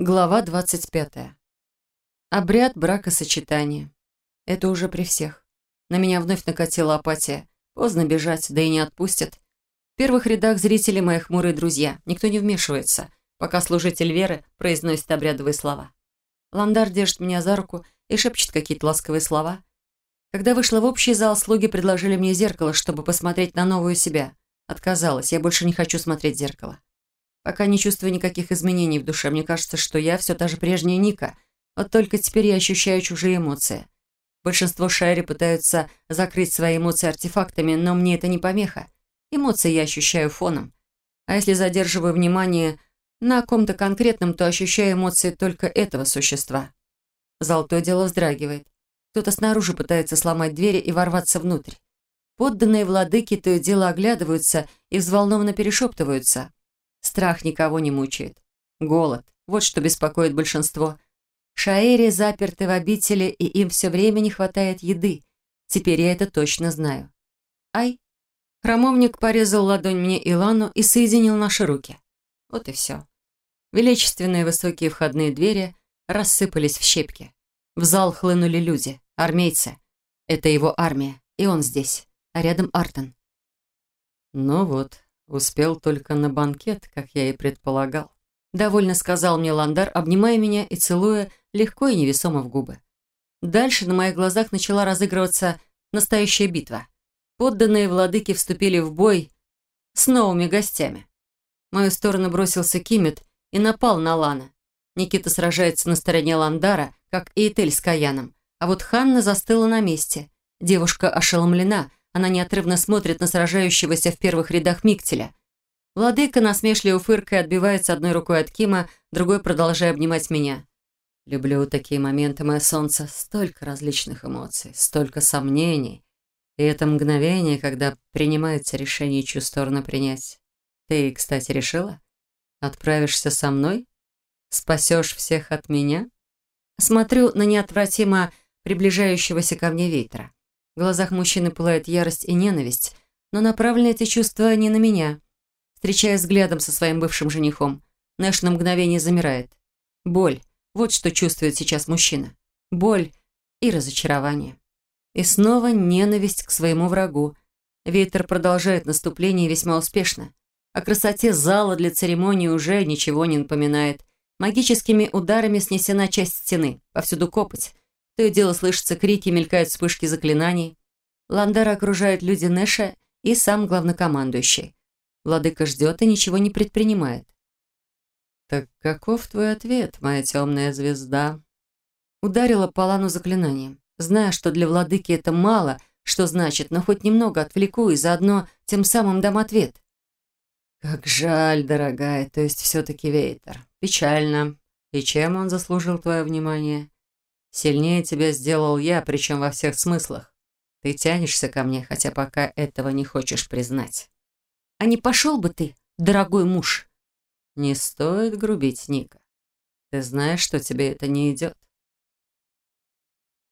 Глава 25. Обряд бракосочетания. Это уже при всех. На меня вновь накатила апатия. Поздно бежать, да и не отпустят. В первых рядах зрители мои хмурые друзья. Никто не вмешивается, пока служитель веры произносит обрядовые слова. Ландар держит меня за руку и шепчет какие-то ласковые слова. Когда вышла в общий зал, слуги предложили мне зеркало, чтобы посмотреть на новую себя. Отказалась, я больше не хочу смотреть в зеркало. Пока не чувствую никаких изменений в душе. Мне кажется, что я все та же прежняя Ника. Вот только теперь я ощущаю чужие эмоции. Большинство шайри пытаются закрыть свои эмоции артефактами, но мне это не помеха. Эмоции я ощущаю фоном. А если задерживаю внимание на ком-то конкретном, то ощущаю эмоции только этого существа. Зал то дело вздрагивает. Кто-то снаружи пытается сломать двери и ворваться внутрь. Подданные владыки то и дело оглядываются и взволнованно перешептываются. Страх никого не мучает. Голод. Вот что беспокоит большинство. Шаэри заперты в обители, и им все время не хватает еды. Теперь я это точно знаю. Ай. Хромовник порезал ладонь мне Илану и соединил наши руки. Вот и все. Величественные высокие входные двери рассыпались в щепки. В зал хлынули люди, армейцы. Это его армия, и он здесь, а рядом Артон. Ну вот, Успел только на банкет, как я и предполагал. Довольно сказал мне Ландар, обнимая меня и целуя легко и невесомо в губы. Дальше на моих глазах начала разыгрываться настоящая битва. Подданные владыки вступили в бой с новыми гостями. В мою сторону бросился Кимет и напал на Лана. Никита сражается на стороне Ландара, как и Этель с Каяном. А вот Ханна застыла на месте. Девушка ошеломлена, она неотрывно смотрит на сражающегося в первых рядах Миктеля. Владыка насмешливо фыркой отбивается одной рукой от Кима, другой продолжая обнимать меня. Люблю такие моменты, мое солнце. Столько различных эмоций, столько сомнений. И это мгновение, когда принимается решение, чью сторону принять. Ты, кстати, решила? Отправишься со мной? Спасешь всех от меня? Смотрю на неотвратимо приближающегося ко мне ветра. В глазах мужчины пылает ярость и ненависть, но направлены эти чувства не на меня. Встречаясь взглядом со своим бывшим женихом, Нэш на мгновение замирает. Боль. Вот что чувствует сейчас мужчина. Боль и разочарование. И снова ненависть к своему врагу. Ветер продолжает наступление весьма успешно. О красоте зала для церемонии уже ничего не напоминает. Магическими ударами снесена часть стены. Повсюду копоть. То и дело слышатся крики, мелькают вспышки заклинаний. Ландера окружают люди Нэша и сам главнокомандующий. Владыка ждет и ничего не предпринимает. «Так каков твой ответ, моя темная звезда?» Ударила Палану заклинанием. Зная, что для владыки это мало, что значит, но хоть немного отвлеку и заодно тем самым дам ответ. «Как жаль, дорогая, то есть все-таки Вейтер. Печально. И чем он заслужил твое внимание?» Сильнее тебя сделал я, причем во всех смыслах. Ты тянешься ко мне, хотя пока этого не хочешь признать. А не пошел бы ты, дорогой муж? Не стоит грубить, Ника. Ты знаешь, что тебе это не идет.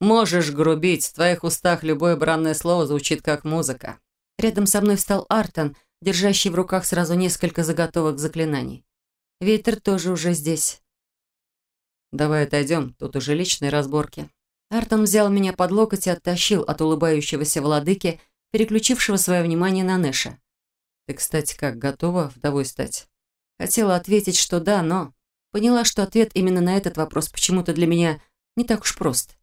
Можешь грубить, в твоих устах любое бранное слово звучит как музыка. Рядом со мной встал Артон, держащий в руках сразу несколько заготовок заклинаний. Ветер тоже уже здесь. «Давай отойдем, тут уже личные разборки». Артон взял меня под локоть и оттащил от улыбающегося владыки, переключившего свое внимание на Нэша. «Ты, кстати, как, готова вдовой стать?» Хотела ответить, что да, но поняла, что ответ именно на этот вопрос почему-то для меня не так уж прост.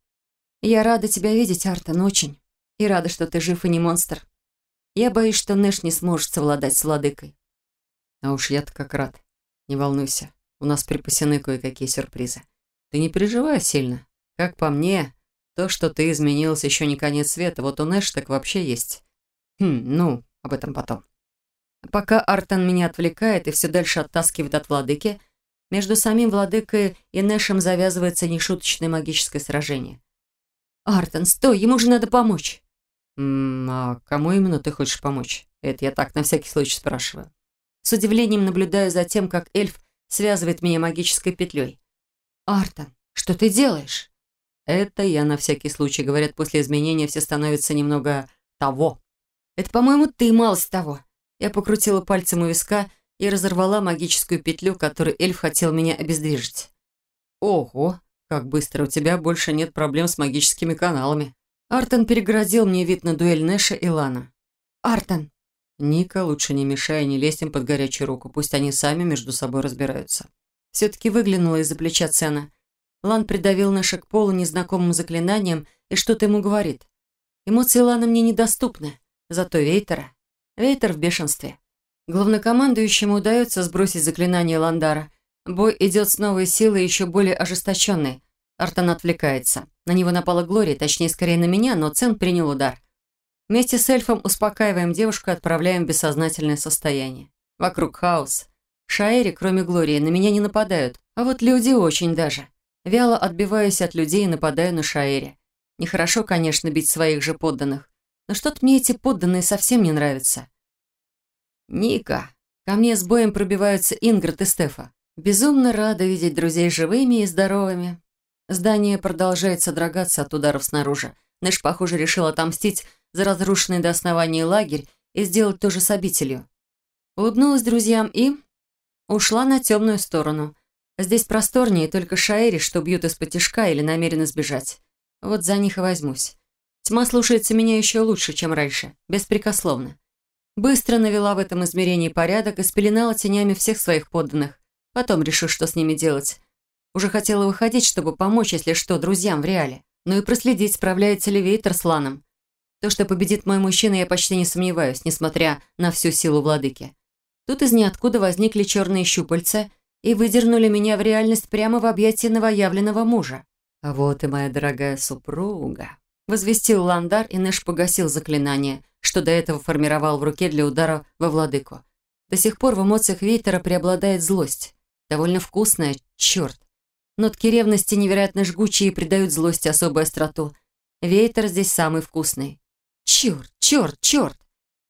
«Я рада тебя видеть, Артон, очень. И рада, что ты жив и не монстр. Я боюсь, что Нэш не сможет совладать с владыкой». «А уж я-то как рад. Не волнуйся, у нас припасены кое-какие сюрпризы. Ты не переживай сильно. Как по мне, то, что ты изменился, еще не конец света. Вот у Нэш так вообще есть. Хм, ну, об этом потом. Пока Артон меня отвлекает и все дальше оттаскивает от владыки, между самим владыкой и Нэшем завязывается нешуточное магическое сражение. «Артон, стой, ему же надо помочь!» «М а кому именно ты хочешь помочь? Это я так на всякий случай спрашиваю». С удивлением наблюдаю за тем, как эльф связывает меня магической петлей. «Артон, что ты делаешь?» «Это я на всякий случай. Говорят, после изменения все становятся немного того». «Это, по-моему, ты малость того». Я покрутила пальцем у виска и разорвала магическую петлю, которой эльф хотел меня обездвижить. Ого, как быстро у тебя больше нет проблем с магическими каналами. Артон перегородил мне вид на дуэль Нэша и Лана. «Артон!» «Ника, лучше не мешай, не лезь им под горячую руку. Пусть они сами между собой разбираются». Все-таки выглянула из-за плеча Цена. Лан придавил Нэша к полу незнакомым заклинанием и что-то ему говорит. Эмоции Лана мне недоступны, зато Вейтера. Вейтер в бешенстве. Главнокомандующему удается сбросить заклинание Ландара. Бой идет с новой силой, еще более ожесточенной. Артон отвлекается. На него напала Глория, точнее, скорее на меня, но Цен принял удар. Вместе с эльфом успокаиваем девушку и отправляем в бессознательное состояние. Вокруг хаос. Шаэри, кроме Глории, на меня не нападают, а вот люди очень даже. Вяло отбиваюсь от людей и нападаю на Шаэри. Нехорошо, конечно, бить своих же подданных, но что-то мне эти подданные совсем не нравятся. «Ника!» Ко мне с боем пробиваются Ингрид и Стефа. Безумно рада видеть друзей живыми и здоровыми. Здание продолжает содрогаться от ударов снаружи. Нэш, похоже, решил отомстить за разрушенный до основания лагерь и сделать то же с обителью. Улыбнулась друзьям и... ушла на темную сторону. Здесь просторнее, только шаэри, что бьют из-под тишка или намерены сбежать. Вот за них и возьмусь. Тьма слушается меня еще лучше, чем раньше, беспрекословно. Быстро навела в этом измерении порядок и спеленала тенями всех своих подданных. Потом решу, что с ними делать. Уже хотела выходить, чтобы помочь, если что, друзьям в реале. Ну и проследить, справляется ли Вейтер с Ланом. То, что победит мой мужчина, я почти не сомневаюсь, несмотря на всю силу владыки. Тут из ниоткуда возникли черные щупальца и выдернули меня в реальность прямо в объятия новоявленного мужа. «А вот и моя дорогая супруга», — возвестил Ландар, и Нэш погасил заклинание, что до этого формировал в руке для удара во владыку. До сих пор в эмоциях Вейтера преобладает злость. Довольно вкусная, черт. Нотки ревности невероятно жгучие и придают злости особую остроту. Вейтер здесь самый вкусный. Черт, черт, черт.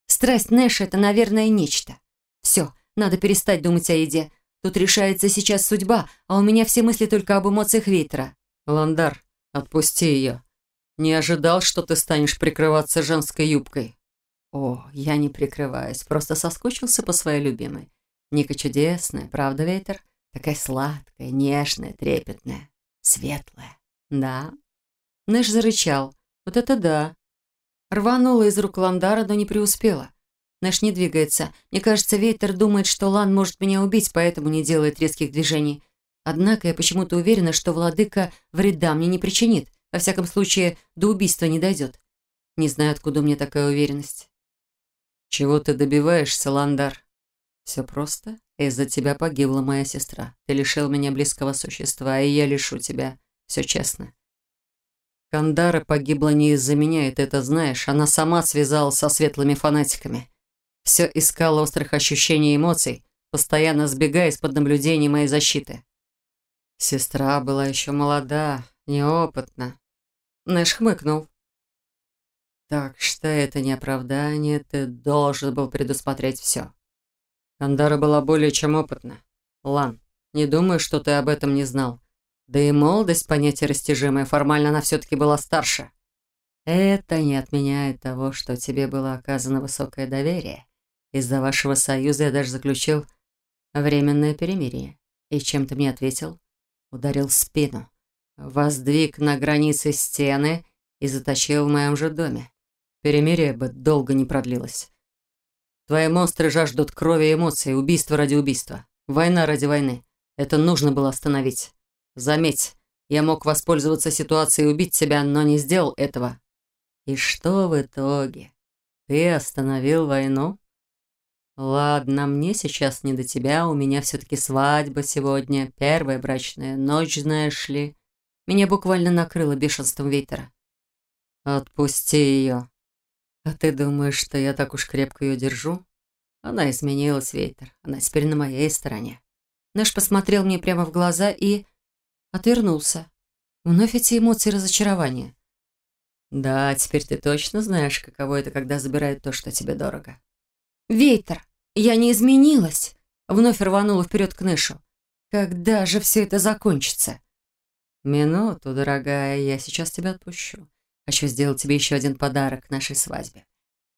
Страсть Нэша — это, наверное, нечто. Все, надо перестать думать о еде. Тут решается сейчас судьба, а у меня все мысли только об эмоциях Вейтера. Ландар, отпусти ее. Не ожидал, что ты станешь прикрываться женской юбкой. О, я не прикрываюсь, просто соскучился по своей любимой. Ника чудесная, правда, Вейтер? Такая сладкая, нежная, трепетная, светлая. Да. Нэш зарычал. Вот это да. Рванула из рук Ландара, но не преуспела. Нэш не двигается. Мне кажется, Вейтер думает, что Лан может меня убить, поэтому не делает резких движений. Однако я почему-то уверена, что владыка вреда мне не причинит. Во всяком случае, до убийства не дойдет. Не знаю, откуда меня такая уверенность. «Чего ты добиваешься, Ландар?» «Все просто. Из-за тебя погибла моя сестра. Ты лишил меня близкого существа, и я лишу тебя. Все честно. Кандара погибла не из-за меня, и ты это знаешь. Она сама связалась со светлыми фанатиками. Все искала острых ощущений и эмоций, постоянно сбегая из-под наблюдений моей защиты. Сестра была еще молода, неопытна. Нэш хмыкнул. Так что это не оправдание, ты должен был предусмотреть все. Кандара была более чем опытна. Лан, не думаю, что ты об этом не знал. Да и молодость, понятие растяжимое, формально она все-таки была старше. Это не отменяет того, что тебе было оказано высокое доверие. Из-за вашего союза я даже заключил временное перемирие. И чем ты мне ответил? Ударил в спину. Воздвиг на границе стены и заточил в моем же доме. Перемирие бы долго не продлилось. Твои монстры жаждут крови и эмоций, убийства ради убийства, война ради войны. Это нужно было остановить. Заметь, я мог воспользоваться ситуацией и убить тебя, но не сделал этого. И что в итоге? Ты остановил войну? Ладно, мне сейчас не до тебя, у меня все-таки свадьба сегодня, первая брачная ночь, знаешь ли. Меня буквально накрыло бешенством ветра. Отпусти ее. А ты думаешь, что я так уж крепко ее держу? Она изменилась, Вейтер. Она теперь на моей стороне. Нэш посмотрел мне прямо в глаза и Отвернулся. Вновь эти эмоции разочарования. «Да, теперь ты точно знаешь, каково это, когда забирают то, что тебе дорого». «Вейтер, я не изменилась!» Вновь рванула вперед к Нэшу. «Когда же все это закончится?» «Минуту, дорогая, я сейчас тебя отпущу. Хочу сделать тебе еще один подарок к нашей свадьбе.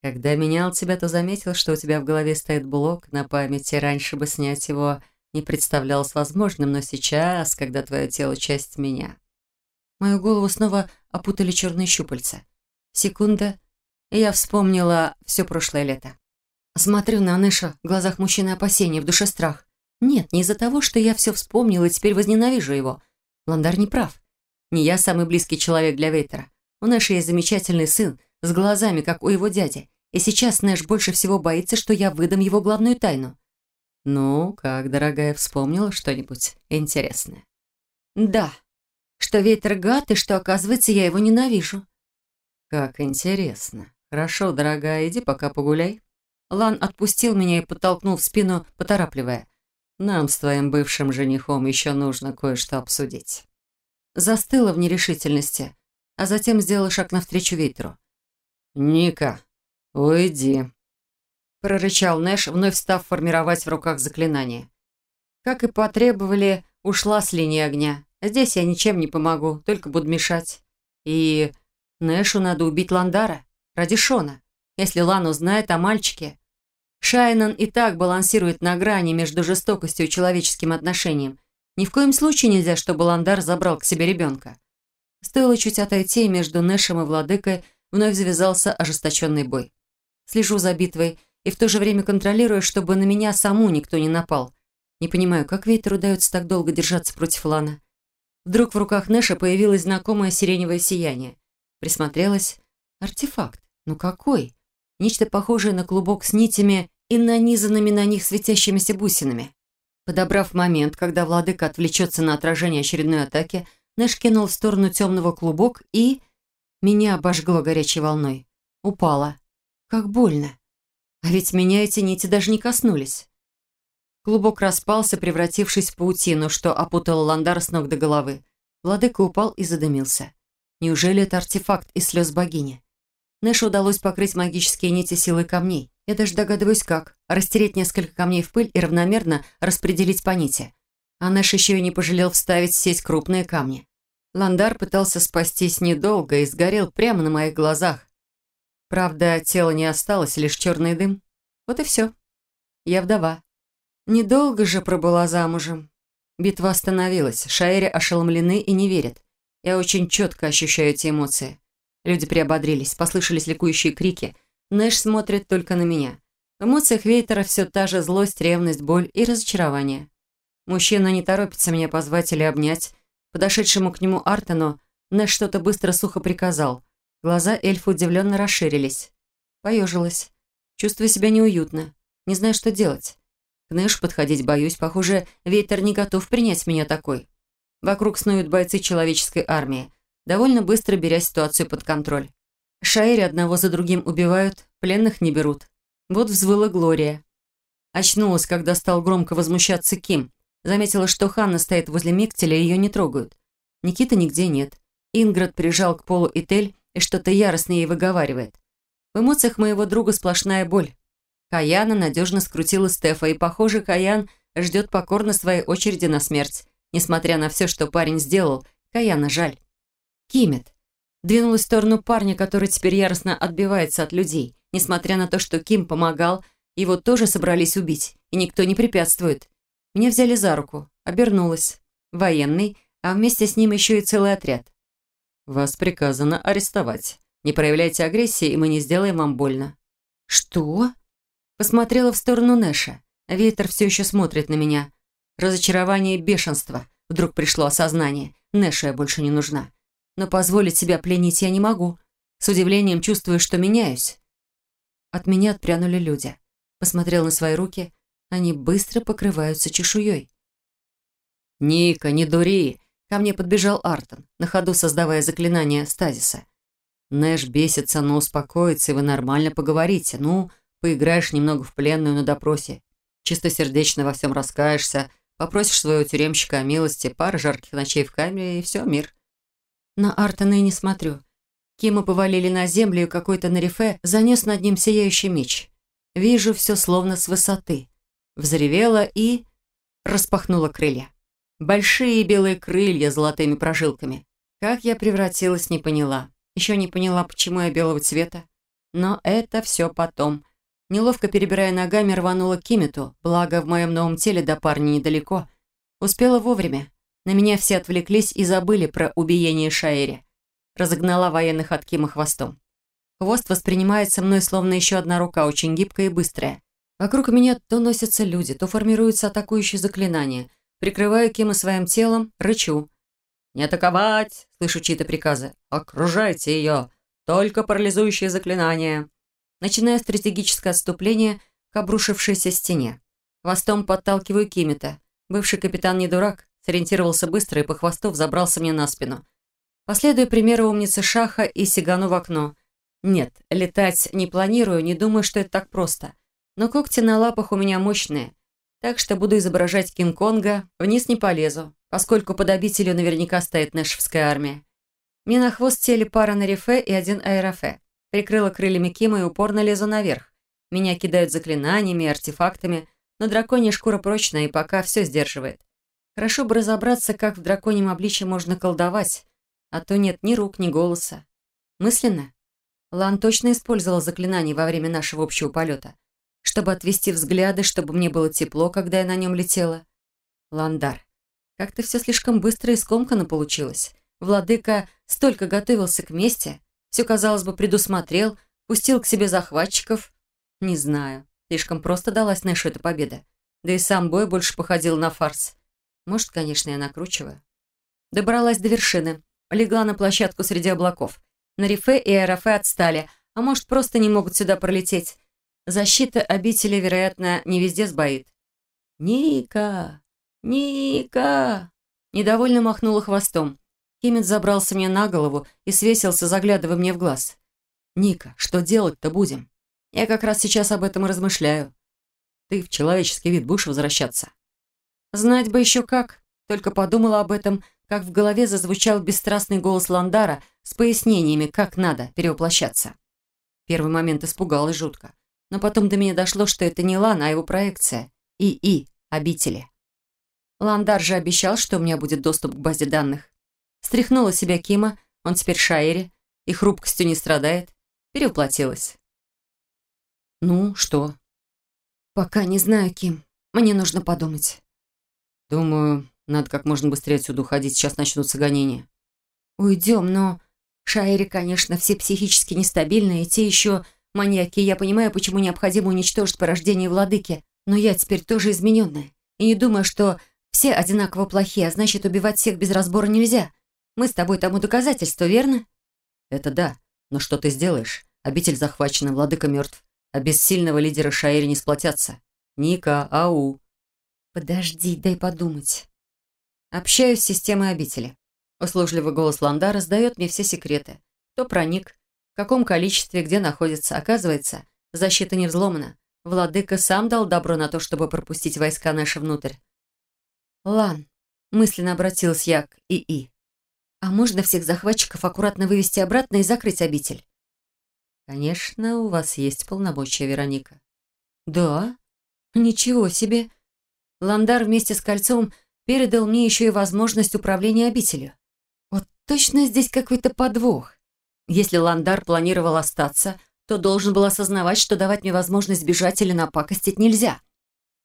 Когда менял тебя, то заметил, что у тебя в голове стоит блок на памяти. Раньше бы снять его не представлялось возможным, но сейчас, когда твое тело часть меня. Мою голову снова опутали черные щупальца. Секунда, и я вспомнила все прошлое лето. Смотрю на Нэша, в глазах мужчины опасения, в душе страх. Нет, не из-за того, что я все вспомнила и теперь возненавижу его. Ландар не прав. Не я самый близкий человек для Вейтера. У Нэша есть замечательный сын, с глазами, как у его дяди. И сейчас Нэш больше всего боится, что я выдам его главную тайну. «Ну, как, дорогая, вспомнила что-нибудь интересное?» «Да. Что Вейтер гад, и что, оказывается, я его ненавижу». «Как интересно. Хорошо, дорогая, иди пока погуляй». Лан отпустил меня и подтолкнул в спину, поторапливая. «Нам с твоим бывшим женихом еще нужно кое-что обсудить». Застыла в нерешительности, а затем сделала шаг навстречу ветру. «Ника, уйди», — прорычал Нэш, вновь став формировать в руках заклинание. Как и потребовали, ушла с линии огня. Здесь я ничем не помогу, только буду мешать. И Нэшу надо убить Ландара ради Шона. Если Лан узнает о мальчике... Шайнан и так балансирует на грани между жестокостью и человеческим отношением. Ни в коем случае нельзя, чтобы Ландар забрал к себе ребенка. Стоило чуть отойти, и между Нэшем и Владыкой вновь завязался ожесточенный бой. Слежу за битвой и в то же время контролирую, чтобы на меня саму никто не напал. Не понимаю, как ветру удается так долго держаться против Лана. Вдруг в руках Нэша появилось знакомое сиреневое сияние. Присмотрелась. Артефакт. Ну какой? Нечто похожее на клубок с нитями и нанизанными на них светящимися бусинами. Подобрав момент, когда владыка отвлечется на отражение очередной атаки, Нэш кинул в сторону темного клубок и... Меня обожгло горячей волной. Упала. Как больно. А ведь меня эти нити даже не коснулись. Клубок распался, превратившись в паутину, что опутало Ландара с ног до головы. Владыка упал и задымился. Неужели это артефакт из слез богини? Нэшу удалось покрыть магические нити силой камней. Я даже догадываюсь, как. Растереть несколько камней в пыль и равномерно распределить по нити. А Нэш еще и не пожалел вставить в сеть крупные камни. Ландар пытался спастись недолго и сгорел прямо на моих глазах. Правда, тело не осталось, лишь черный дым. Вот и все. Я вдова. Недолго же пробыла замужем. Битва остановилась, шаэри ошеломлены и не верят. Я очень четко ощущаю эти эмоции. Люди приободрились, послышались ликующие крики. Нэш смотрит только на меня. В эмоциях Вейтера все та же злость, ревность, боль и разочарование. Мужчина не торопится меня позвать или обнять. Подошедшему к нему Артену Нэш что-то быстро сухо приказал. Глаза эльфа удивленно расширились. Поежилась. Чувствую себя неуютно. Не знаю, что делать. К Нэшу подходить боюсь. Похоже, Вейтер не готов принять меня такой. Вокруг снуют бойцы человеческой армии довольно быстро беря ситуацию под контроль. Шаэри одного за другим убивают, пленных не берут. Вот взвыла Глория. Очнулась, когда стал громко возмущаться Ким. Заметила, что Ханна стоит возле Миктеля, и ее не трогают. Никиты нигде нет. Инград прижал к полу Итель и что-то яростно ей выговаривает. В эмоциях моего друга сплошная боль. Каяна надежно скрутила Стефа, и, похоже, Каян ждет покорно своей очереди на смерть. Несмотря на все, что парень сделал, Каяна жаль. Кимет. Двинулась в сторону парня, который теперь яростно отбивается от людей. Несмотря на то, что Ким помогал, его тоже собрались убить, и никто не препятствует. Меня взяли за руку, обернулась. Военный, а вместе с ним еще и целый отряд. «Вас приказано арестовать. Не проявляйте агрессии, и мы не сделаем вам больно». «Что?» Посмотрела в сторону Нэша. Ветер все еще смотрит на меня. Разочарование и бешенство. Вдруг пришло осознание. Нэшу я больше не нужна но позволить себя пленить я не могу. С удивлением чувствую, что меняюсь. От меня отпрянули люди. Посмотрел на свои руки. Они быстро покрываются чешуей. «Ника, не дури!» Ко мне подбежал Артон, на ходу создавая заклинание стазиса. Нэш бесится, но успокоится, и вы нормально поговорите. Ну, поиграешь немного в пленную на допросе. Чистосердечно во всем раскаешься, попросишь своего тюремщика о милости, пары жарких ночей в камере, и все, мир. На Артона и не смотрю. Кима повалили на землю, и какой-то Нарифе занес над ним сияющий меч. Вижу все словно с высоты. Взревела и... распахнула крылья. Большие белые крылья с золотыми прожилками. Как я превратилась, не поняла. Еще не поняла, почему я белого цвета. Но это все потом. Неловко перебирая ногами, рванула к Кимиту, благо в моем новом теле до парня недалеко. Успела вовремя. На меня все отвлеклись и забыли про убиение Шаэри. Разогнала военных от Кима хвостом. Хвост воспринимается мной словно еще одна рука, очень гибкая и быстрая. Вокруг меня то носятся люди, то формируются атакующие заклинания. Прикрываю Кима своим телом, рычу. «Не атаковать!» — слышу чьи-то приказы. «Окружайте ее! Только парализующие заклинания!» Начинаю стратегическое отступление к обрушившейся стене. Хвостом подталкиваю Кимита. Бывший капитан не дурак, сориентировался быстро и по хвосту взобрался мне на спину. Последую примеру умницы Шаха и сигану в окно. Нет, летать не планирую, не думаю, что это так просто. Но когти на лапах у меня мощные, так что буду изображать Кинг-Конга, вниз не полезу, поскольку под обителью наверняка стоит Нэшевская армия. Мне на хвост сели пара Нарифе и один Аэрофе. Прикрыла крыльями Кима и упорно лезу наверх. Меня кидают заклинаниями и артефактами, но драконья шкура прочная и пока все сдерживает. Хорошо бы разобраться, как в драконьем обличье можно колдовать, а то нет ни рук, ни голоса. Мысленно? Лан точно использовал заклинание во время нашего общего полета, чтобы отвести взгляды, чтобы мне было тепло, когда я на нем летела. Ландар, как-то все слишком быстро и скомканно получилось. Владыка столько готовился к мести, все, казалось бы, предусмотрел, пустил к себе захватчиков. Не знаю, слишком просто далась Нэшу эта победа. Да и сам бой больше походил на фарс. Может, конечно, я накручиваю. Добралась до вершины. Легла на площадку среди облаков. Нарифе и Аэрофе отстали, а может, просто не могут сюда пролететь. Защита обители, вероятно, не везде сбоит. «Ника! Ника!» Недовольно махнула хвостом. Кимит забрался мне на голову и свесился, заглядывая мне в глаз. «Ника, что делать-то будем? Я как раз сейчас об этом и размышляю. Ты в человеческий вид будешь возвращаться?» Знать бы еще как. Только подумала об этом, как в голове зазвучал бесстрастный голос Ландара с пояснениями, как надо перевоплощаться. Первый момент испугалась жутко. Но потом до меня дошло, что это не Лан, а его проекция. ИИ, обители. Ландар же обещал, что у меня будет доступ к базе данных. Стряхнула себя Кима, он теперь Шаэри, и хрупкостью не страдает. Перевоплотилась. «Ну, что?» «Пока не знаю, Ким. Мне нужно подумать». «Думаю, надо как можно быстрее отсюда уходить. Сейчас начнутся гонения». «Уйдем, но...» Шаэри, конечно, все психически нестабильные, те еще маньяки. Я понимаю, почему необходимо уничтожить порождение владыки. Но я теперь тоже измененная. И не думаю, что все одинаково плохие, а значит, убивать всех без разбора нельзя. Мы с тобой тому доказательство, верно?» «Это да. Но что ты сделаешь? Обитель захвачена, владыка мертв. А без сильного лидера Шаэри не сплотятся. Ника, ау, «Подожди, дай подумать». Общаюсь с системой обители. Услужливый голос Ландара сдает мне все секреты. Кто проник, в каком количестве, где находится. Оказывается, защита не взломана. Владыка сам дал добро на то, чтобы пропустить войска наши внутрь. «Лан», — мысленно обратилась я к ИИ, «а можно всех захватчиков аккуратно вывести обратно и закрыть обитель?» «Конечно, у вас есть полномочия, Вероника». «Да? Ничего себе! Ландар вместе с кольцом передал мне еще и возможность управления обителью. Вот точно здесь какой-то подвох. Если Ландар планировал остаться, то должен был осознавать, что давать мне возможность бежать или напакостить нельзя.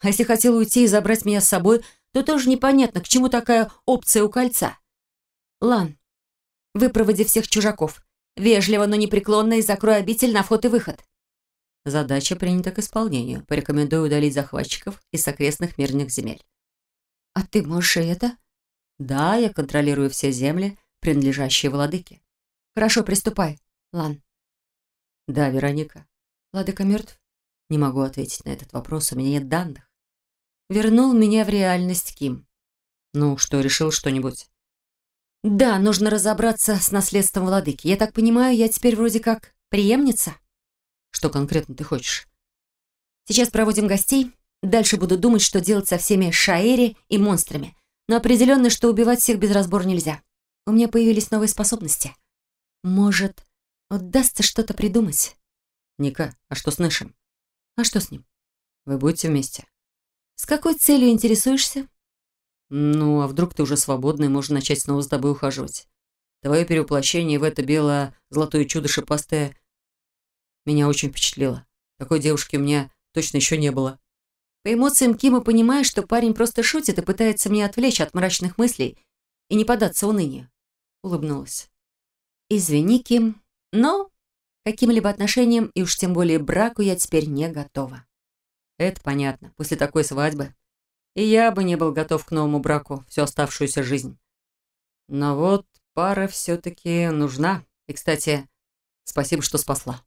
А если хотел уйти и забрать меня с собой, то тоже непонятно, к чему такая опция у кольца. Лан, выпроводи всех чужаков. Вежливо, но непреклонно и закрой обитель на вход и выход. Задача принята к исполнению. Порекомендую удалить захватчиков из окрестных мирных земель. А ты можешь и это? Да, я контролирую все земли, принадлежащие владыке. Хорошо, приступай, Лан. Да, Вероника. Владыка мертв? Не могу ответить на этот вопрос, у меня нет данных. Вернул меня в реальность Ким. Ну, что, решил что-нибудь? Да, нужно разобраться с наследством владыки. Я так понимаю, я теперь вроде как преемница? Что конкретно ты хочешь? Сейчас проводим гостей. Дальше буду думать, что делать со всеми шаэри и монстрами. Но определенно, что убивать всех без разбора нельзя. У меня появились новые способности. Может, удастся что-то придумать? Ника, а что с Нэшем? А что с ним? Вы будете вместе. С какой целью интересуешься? Ну, а вдруг ты уже свободна и можно начать снова с тобой ухаживать? Твое перевоплощение в это белое золотое чудо шипастое меня очень впечатлило. Такой девушки у меня точно еще не было. По эмоциям Кима понимаю, что парень просто шутит и пытается меня отвлечь от мрачных мыслей и не податься унынию. Улыбнулась. «Извини, Ким, но каким-либо отношениям и уж тем более браку я теперь не готова». «Это понятно. После такой свадьбы. И я бы не был готов к новому браку всю оставшуюся жизнь. Но вот пара все-таки нужна. И, кстати, спасибо, что спасла».